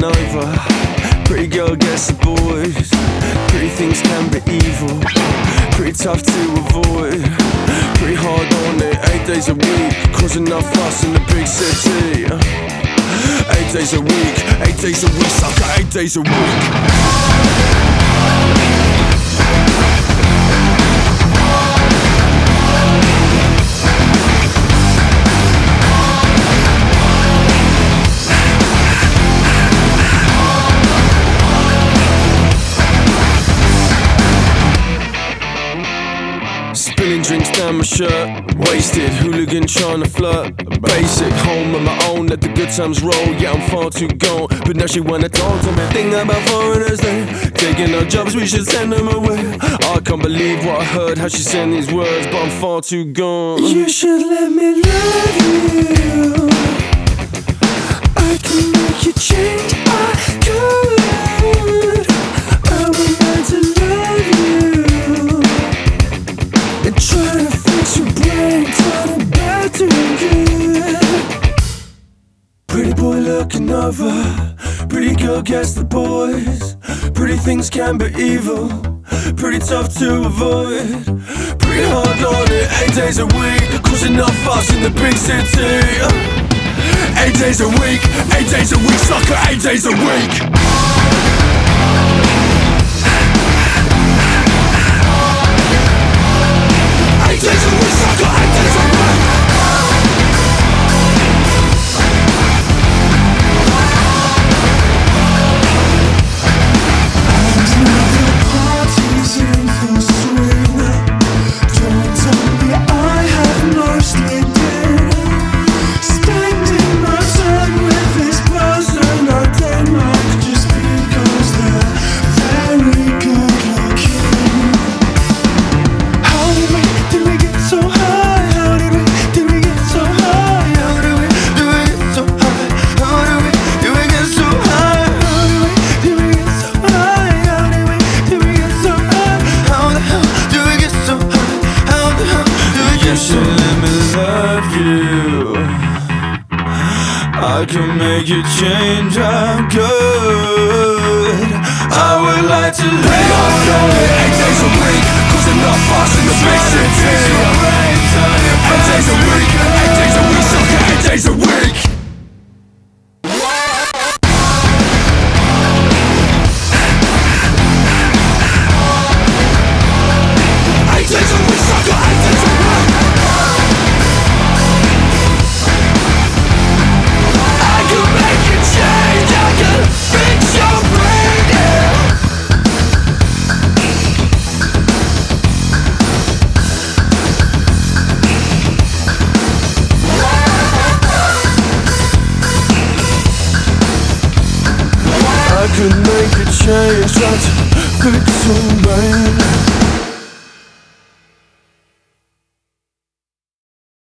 neither. Pretty girl gets the boys. Pretty things can be evil. Pretty tough to avoid. Pretty hard on it. Eight days a week, causing enough fuss in the big city. Eight days a week, eight days a week, sucker. Eight days a week. Spilling drinks down my shirt, wasted, hooligan trying to flirt. Basic, home on my own, let the good times roll. Yeah, I'm far too gone, but now she wanna talk to me. Think about foreigners, they taking our jobs, we should send them away. I can't believe what I heard, how she saying these words, but I'm far too gone. You should let me love you. I can make you change. Looking over, pretty girl gets the boys. Pretty things can be evil, pretty tough to avoid. Pretty hard on it, eight days a week, causing enough fuss in the big city. Eight days a week, eight days a week, sucker, eight days a week. Love you. I can make you change. I'm good. I would like to live on it. Eight days a week, causing enough fuss in the big can make a change, try to fix your brain.